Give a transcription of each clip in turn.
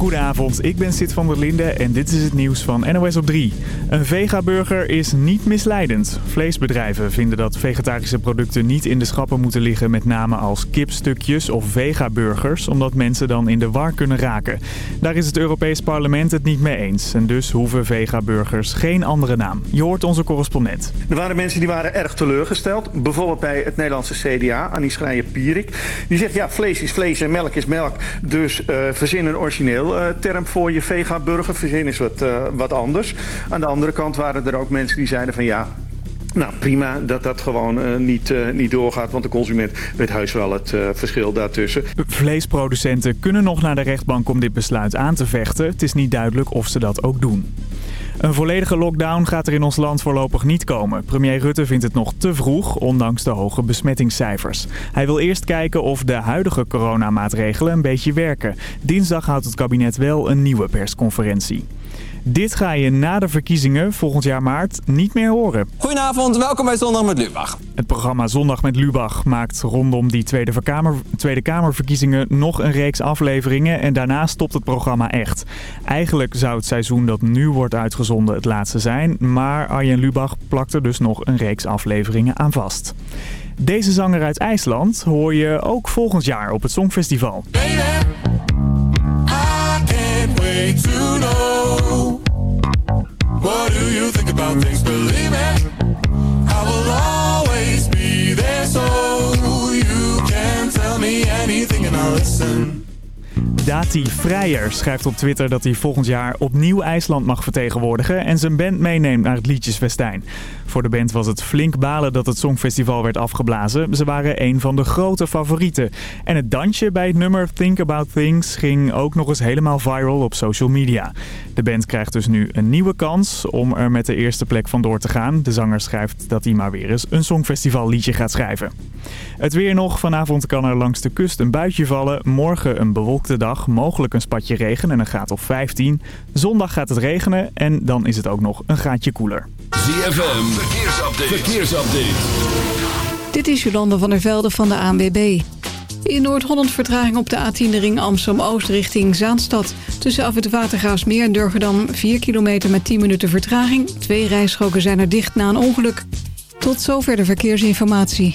Goedenavond, ik ben Sid van der Linde en dit is het nieuws van NOS op 3. Een vegaburger is niet misleidend. Vleesbedrijven vinden dat vegetarische producten niet in de schappen moeten liggen met namen als kipstukjes of vegaburgers, omdat mensen dan in de war kunnen raken. Daar is het Europees Parlement het niet mee eens en dus hoeven vegaburgers geen andere naam. Je hoort onze correspondent. Er waren mensen die waren erg teleurgesteld. Bijvoorbeeld bij het Nederlandse CDA, Annie Schreier-Pierik. Die zegt ja, vlees is vlees en melk is melk, dus uh, verzin een origineel term voor je vegaburger. Verzin is wat, uh, wat anders. Aan de andere kant waren er ook mensen die zeiden van ja, nou, prima dat dat gewoon uh, niet, uh, niet doorgaat. Want de consument weet heus wel het verschil daartussen. Vleesproducenten kunnen nog naar de rechtbank om dit besluit aan te vechten. Het is niet duidelijk of ze dat ook doen. Een volledige lockdown gaat er in ons land voorlopig niet komen. Premier Rutte vindt het nog te vroeg, ondanks de hoge besmettingscijfers. Hij wil eerst kijken of de huidige coronamaatregelen een beetje werken. Dinsdag houdt het kabinet wel een nieuwe persconferentie. Dit ga je na de verkiezingen volgend jaar maart niet meer horen. Goedenavond, welkom bij Zondag met Lubach. Het programma Zondag met Lubach maakt rondom die Tweede, Kamer, Tweede Kamerverkiezingen nog een reeks afleveringen en daarna stopt het programma echt. Eigenlijk zou het seizoen dat nu wordt uitgezonden het laatste zijn, maar Arjen Lubach plakt er dus nog een reeks afleveringen aan vast. Deze zanger uit IJsland hoor je ook volgend jaar op het Songfestival. Baby, I can't wait to know What do you think about things? Believe me, I will always be there so you can tell me anything and I'll listen. Dati Vrijer schrijft op Twitter dat hij volgend jaar opnieuw IJsland mag vertegenwoordigen en zijn band meeneemt naar het liedjesfestijn. Voor de band was het flink balen dat het Songfestival werd afgeblazen. Ze waren een van de grote favorieten. En het dansje bij het nummer Think About Things ging ook nog eens helemaal viral op social media. De band krijgt dus nu een nieuwe kans om er met de eerste plek vandoor te gaan. De zanger schrijft dat hij maar weer eens een Songfestival liedje gaat schrijven. Het weer nog. Vanavond kan er langs de kust een buitje vallen. Morgen een bewolkte dag. Mogelijk een spatje regen en een graad of 15. Zondag gaat het regenen en dan is het ook nog een graadje koeler. ZFM, verkeersupdate. verkeersupdate. Dit is Jolande van der Velde van de ANWB. In Noord-Holland vertraging op de A10 de ring Amsterdam-Oost richting Zaanstad. Tussen af het Watergraafsmeer en Durgedam 4 kilometer met 10 minuten vertraging. Twee rijstroken zijn er dicht na een ongeluk. Tot zover de verkeersinformatie.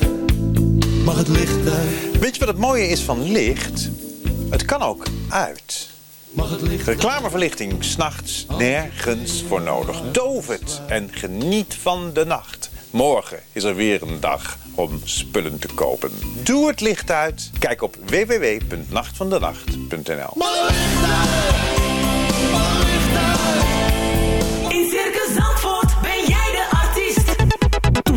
Mag het licht uit? Weet je wat het mooie is van licht? Het kan ook uit. Reclameverlichting, s'nachts nergens voor nodig. Doof het en geniet van de nacht. Morgen is er weer een dag om spullen te kopen. Doe het licht uit. Kijk op www.nachtvandenacht.nl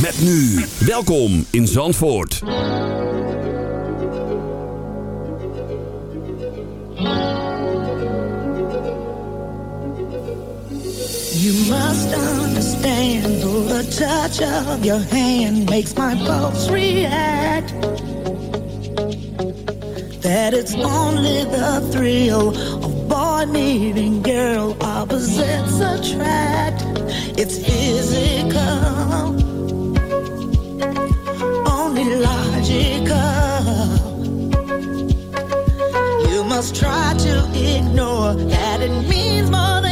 Met nu, welkom in Zandvoort. You must understand the touch of your hand makes my pulse react. That it's only the thrill of boy meeting girl opposites attract. It's physical. magical. You must try to ignore that it means more.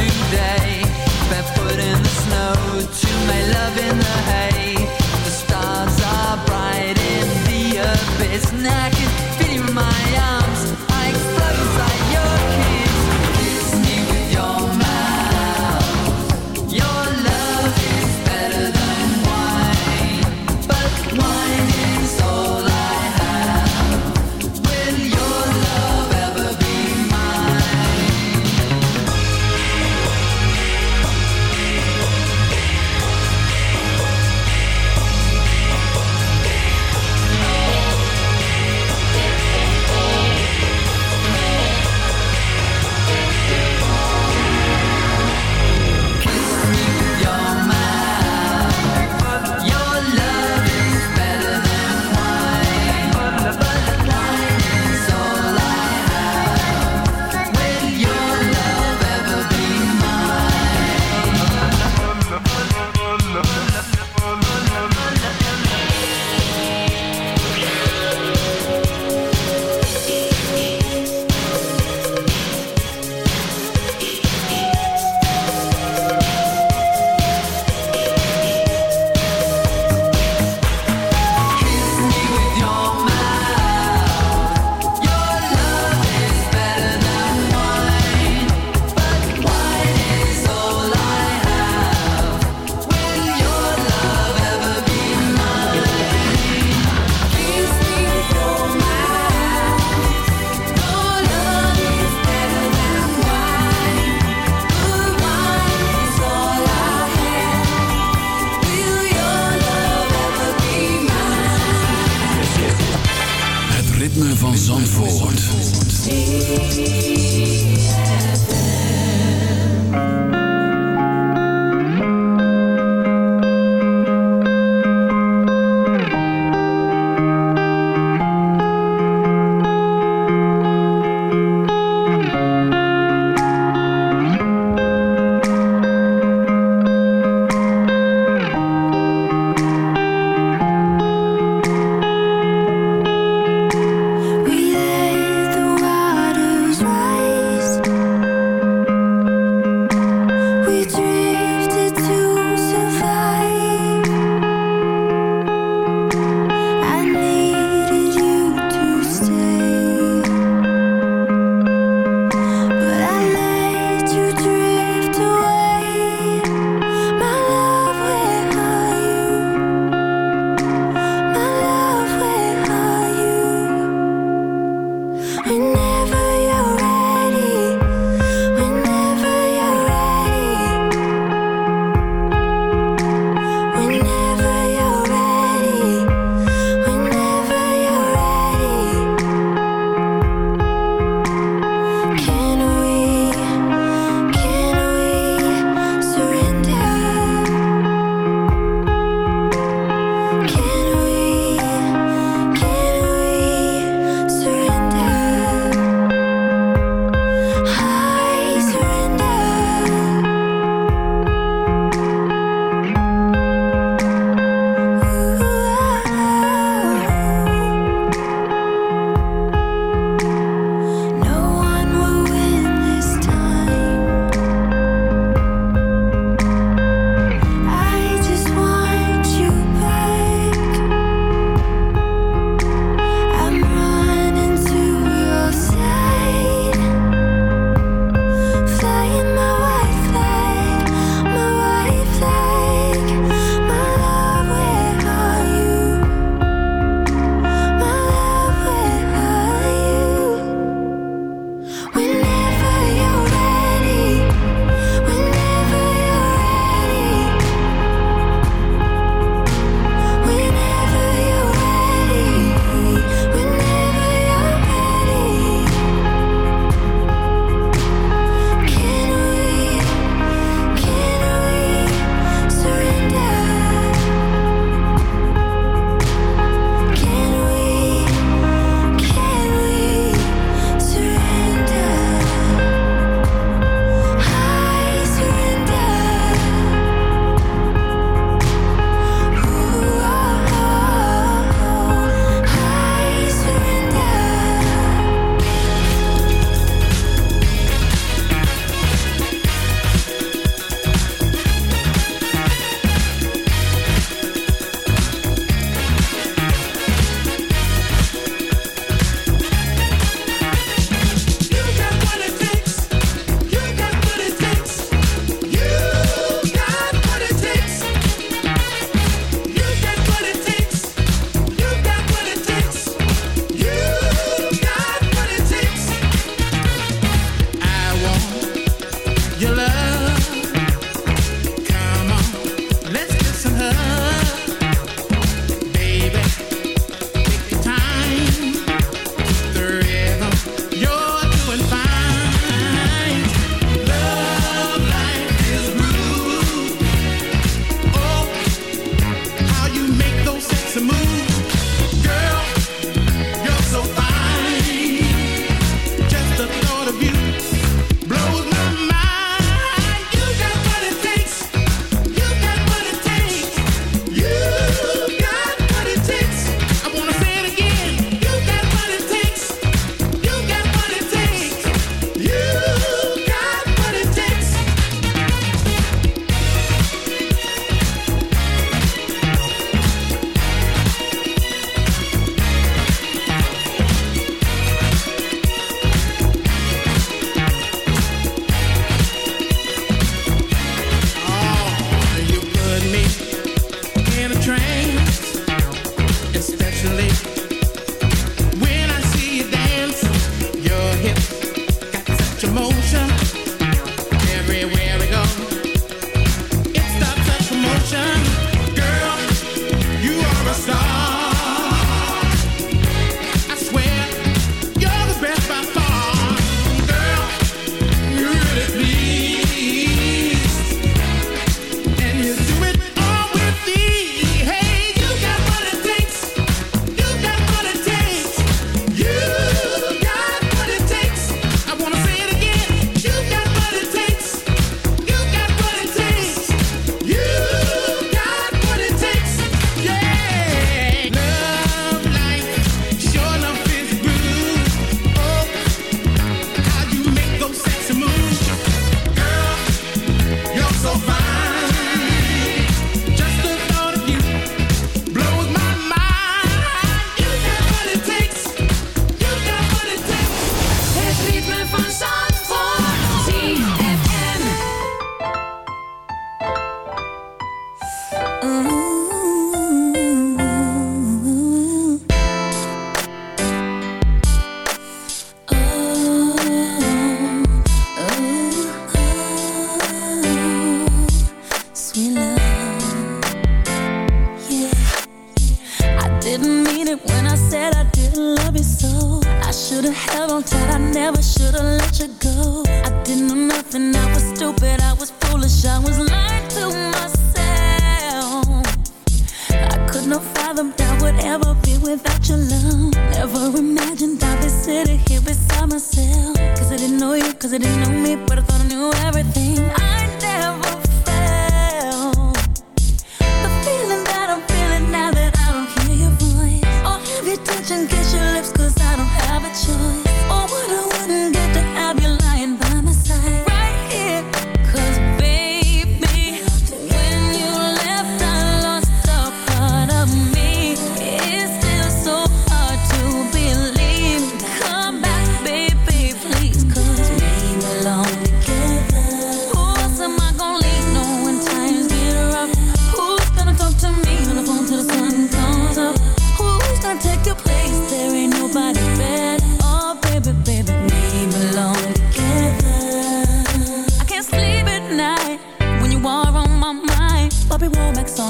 today.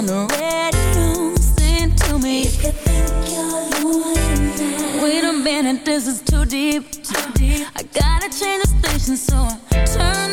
to me. Wait a minute, this is too deep. Too deep. I gotta change the station, so I turn.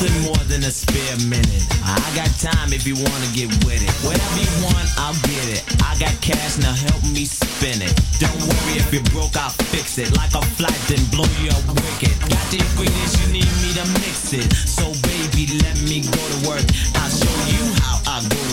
Than a spare minute. I got time if you wanna get with it. Whatever you want, I'll get it. I got cash, now help me spin it. Don't worry if you're broke, I'll fix it. Like a flight, then blow you up wicked. Got the ingredients you need me to mix it. So baby, let me go to work. I'll show you how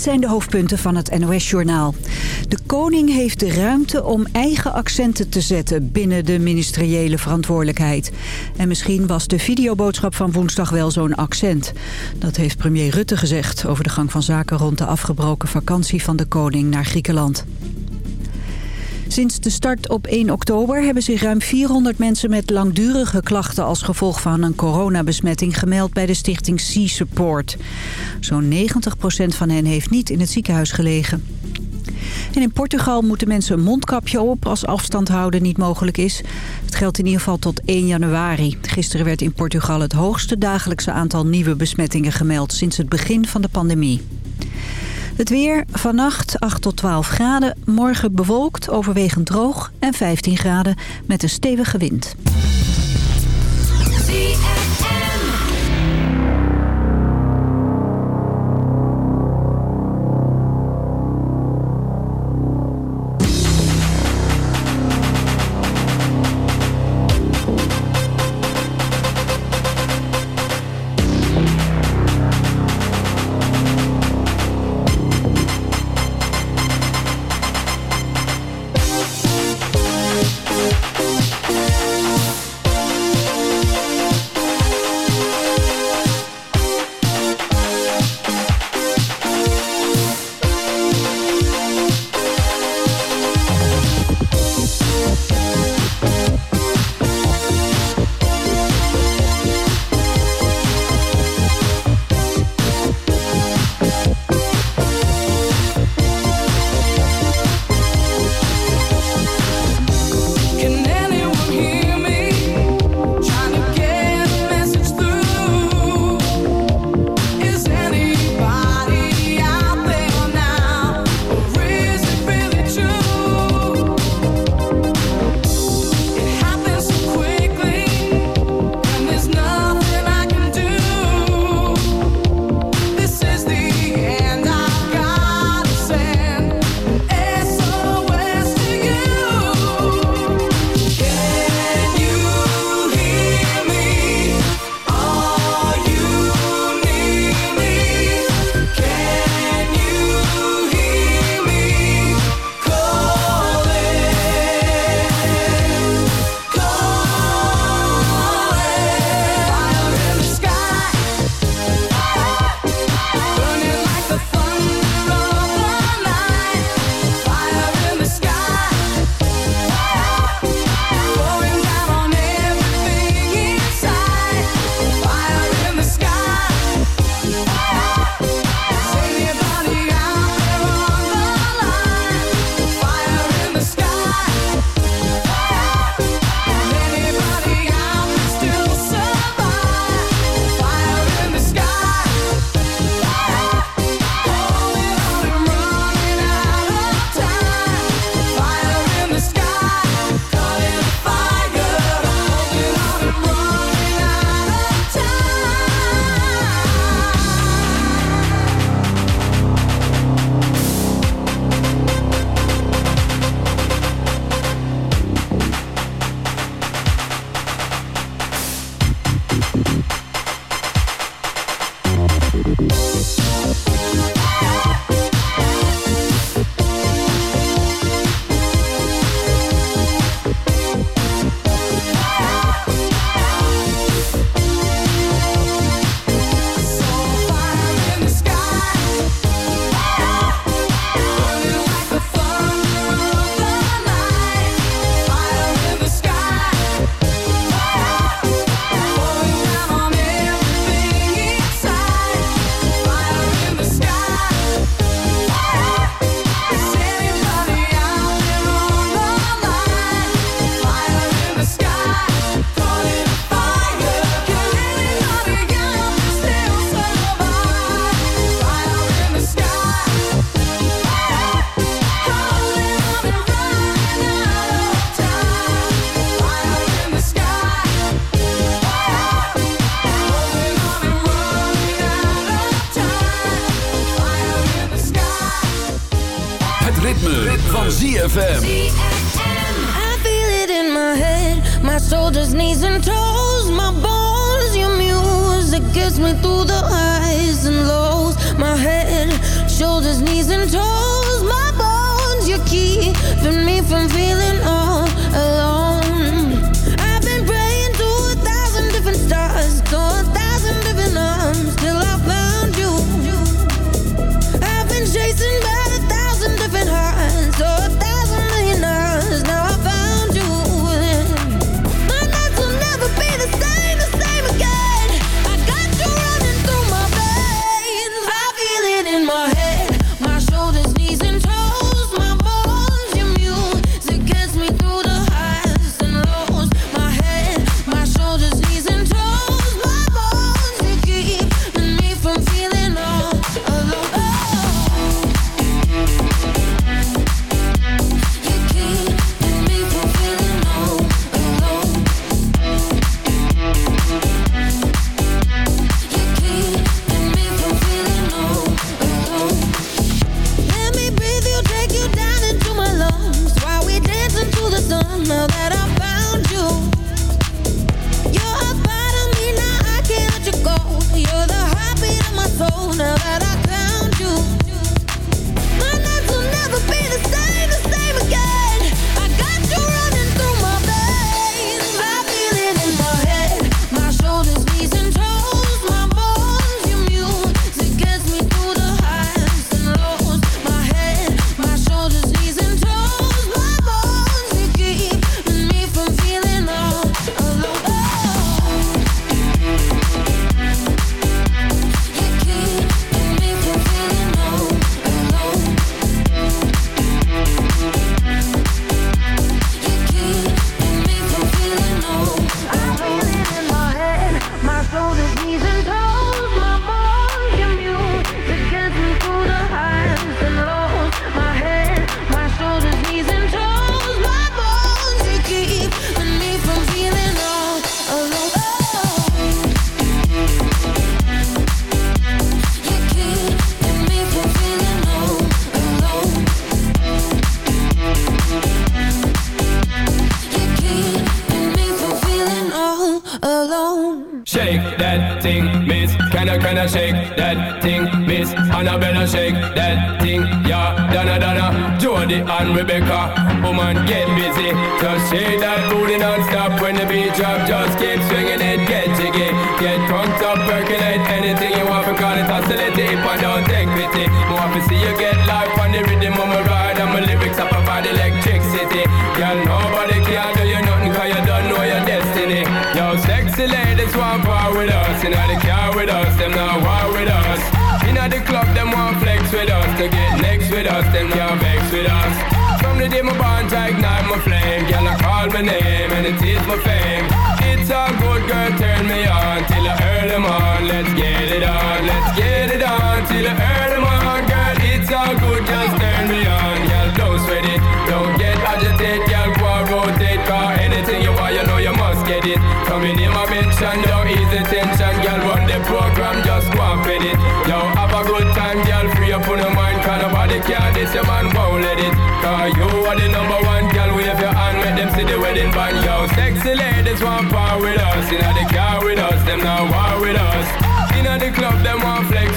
Dit zijn de hoofdpunten van het NOS-journaal. De koning heeft de ruimte om eigen accenten te zetten binnen de ministeriële verantwoordelijkheid. En misschien was de videoboodschap van woensdag wel zo'n accent. Dat heeft premier Rutte gezegd over de gang van zaken rond de afgebroken vakantie van de koning naar Griekenland. Sinds de start op 1 oktober hebben zich ruim 400 mensen met langdurige klachten als gevolg van een coronabesmetting gemeld bij de stichting C-Support. Zo'n 90% van hen heeft niet in het ziekenhuis gelegen. En in Portugal moeten mensen een mondkapje op als afstand houden niet mogelijk is. Het geldt in ieder geval tot 1 januari. Gisteren werd in Portugal het hoogste dagelijkse aantal nieuwe besmettingen gemeld sinds het begin van de pandemie. Het weer, vannacht 8 tot 12 graden. Morgen bewolkt, overwegend droog en 15 graden met een stevige wind. ZFM. I feel it in my head, my shoulders, knees and toes, my bones, your music gets me through the highs and lows. My head, shoulders, knees and toes, my bones, you're keeping me from feeling all alone. Just shake that booty non-stop when the beat drop. Just keep swinging it, get jiggy. Get drunk up, percolate anything you want. Call it oscillate, if I don't take pity. More to see you get life on the rhythm of my ride. And my lyrics up about electricity. Girl, nobody can do you nothing cause you don't know your destiny. Yo, sexy ladies want power with us. Inna the car with us, them not war with us. Inna the club, them want flex with us. To get next with us, them can't vex with us. From the day my bond, I name and it is my fame. It's a good girl, turn me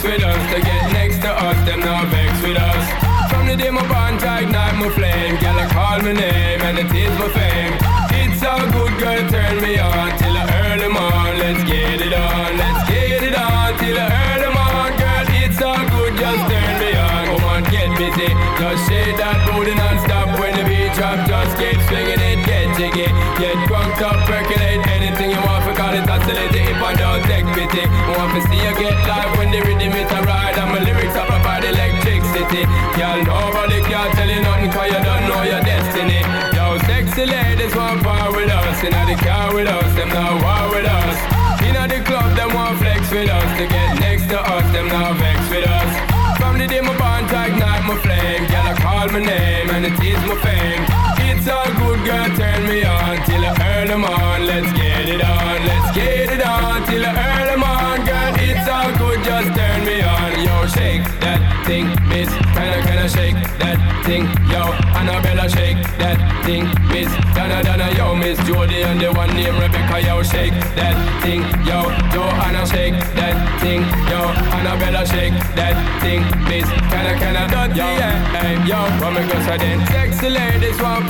flex with us. To get next to us, them now vex with us. From the day my bond, I ignite my flame. Girl, I call my name and it is my fame. It's a good girl, turn me on till I earn them on. Let's get it on, let's get it on till I earn them on. Girl, it's all good, just turn me on. Come on, get busy. Just shake that booty non-stop when the beat drop. Just keep swinging it, get jiggy. Get drunk up, percolate anything you want. Call it oscillate if I don't take pity. Want to see you get live when the rhythm it a ride. And my lyrics up about electricity. Girl, nobody can tell you nothing cause you don't know your destiny. Yo, sexy ladies want power with us. Inna the car with us, them now war with us. Inna the club, them want flex with us. To get next to us, them now vex with us. From the day my bond, ignite my flame. Girl, I call my name and it is my fame. It's all good, girl, turn me on till I earn them on. Let's get it on, let's get it on till I earn them on, girl. It's all good, just turn me on. Yo, shake that thing, miss. Kinda, kinda shake that thing. Yo, Annabella shake that thing, Miss Donna Donna, yo, Miss Jody and the one named Rebecca, yo, shake that thing, yo, Joanna shake that thing, yo, Annabella shake that thing, Miss Canna Canna, yo, hey, yo, me go say then? Sexy ladies want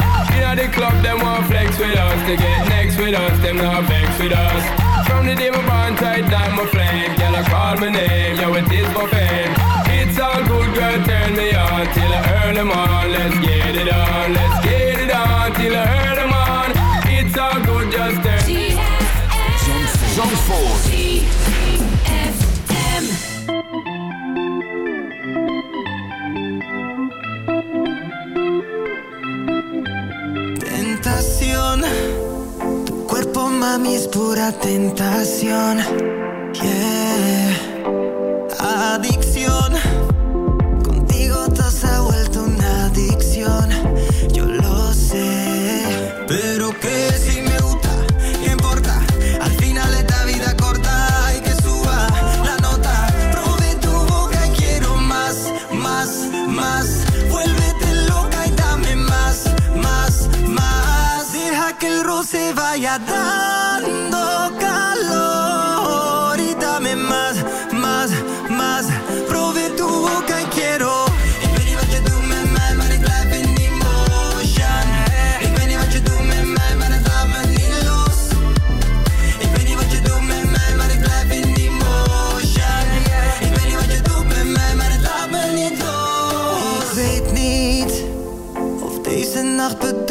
Inna the club, them want flex with us. To get next with us, them not vex with us. From the day my bond tight, down my flame Girl, I call my name, yo, it is my fame. It's all good, girl, turn me on till I earn them on. Let's get it on, let's get it on till I earn them on. It's all good, just turn me Zandvoort. Mami es pura tentación. Yeah. Adicción, vaya dando calor y dame más, más, más. Probé tu boca y quiero. Ik weet niet wat je doet met mij, maar ik blijf in die motion. Ik weet niet wat je doet met mij, maar het laat me niet los. Ik weet niet wat je doet met mij, maar ik blijf in die motion. Ik weet niet wat je doet met mij, maar het laat me niet los. Ik weet niet of deze nacht bedoeld